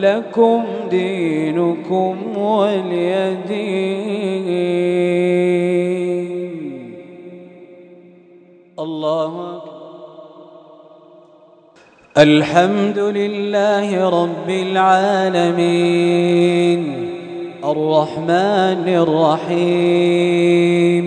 لكم دينكم ولي دين الله الحمد لله رب العالمين. الرحمن الرحيم.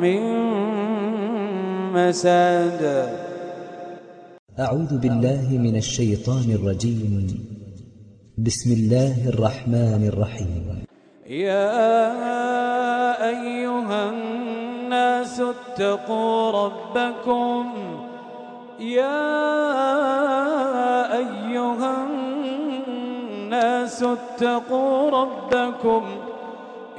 من مسد. أعوذ بالله من الشيطان الرجيم. بسم الله الرحمن الرحيم. يا أيها الناس اتقوا ربكم. يا أيها الناس اتقوا ربكم.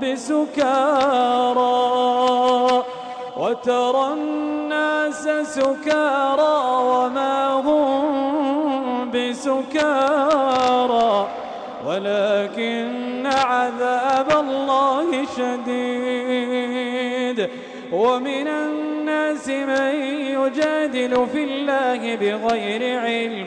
بسكارى وترى الناس سكارى وما هم بسكارى ولكن عذاب الله شديد. ومن الناس من يجادل في الله بغير علم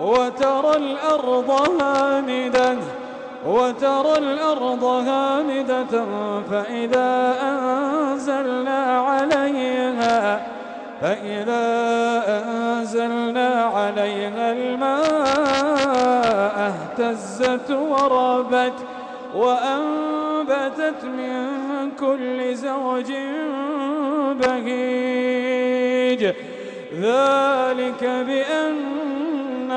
وترى الأرض هامدة وترى الأرض هامدة فإذا أنزلنا عليها فإذا أنزلنا عليها الماء اهتزت وربت وأنبتت من كل زوج بهيج. ذلك بأن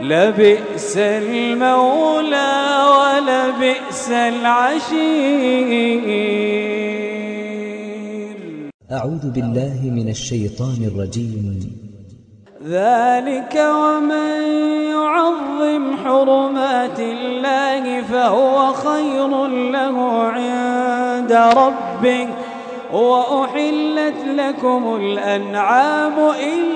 لبئس المولى ولبئس العشير. أعوذ بالله من الشيطان الرجيم. ذلك ومن يعظم حرمات الله فهو خير له عند ربه. وأحلت لكم الأنعام إلا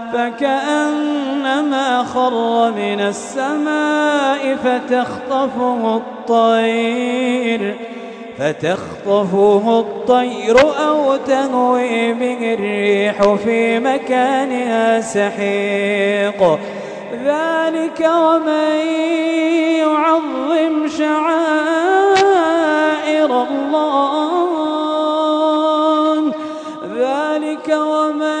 فكأنما خر من السماء فتخطفه الطير فتخطفه الطير أو تهوي به الريح في مكانها سحيق. ذلك ومن يعظم شعائر الله. ذلك ومن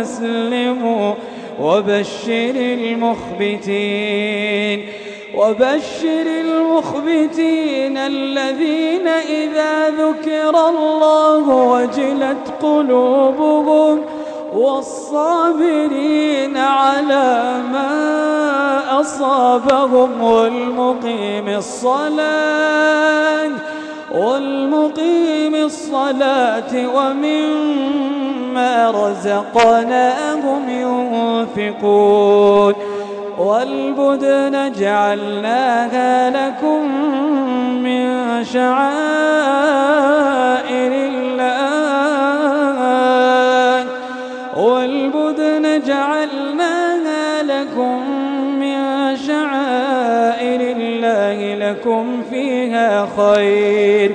أسلموا وبشر المخبتين وبشر المخبتين الذين إذا ذكر الله وجلت قلوبهم والصابرين على ما أصابهم والمقيم الصلاة والمقيم الصلاة ومما رزقناهم ينفقون والبدن جعلناها لكم من شعائر الله والبدن جعلناها لكم من شعائر الله لكم فيها خير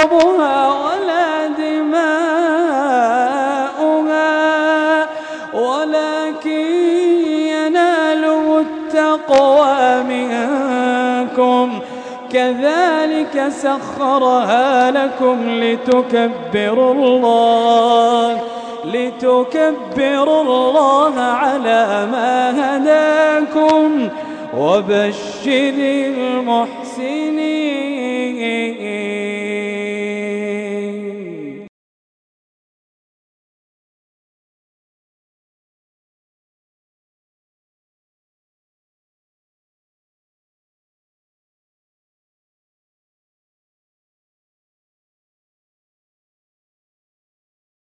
كذلك سخرها لكم لتكبروا الله لتكبروا الله على ما هداكم وبشر المحسنين.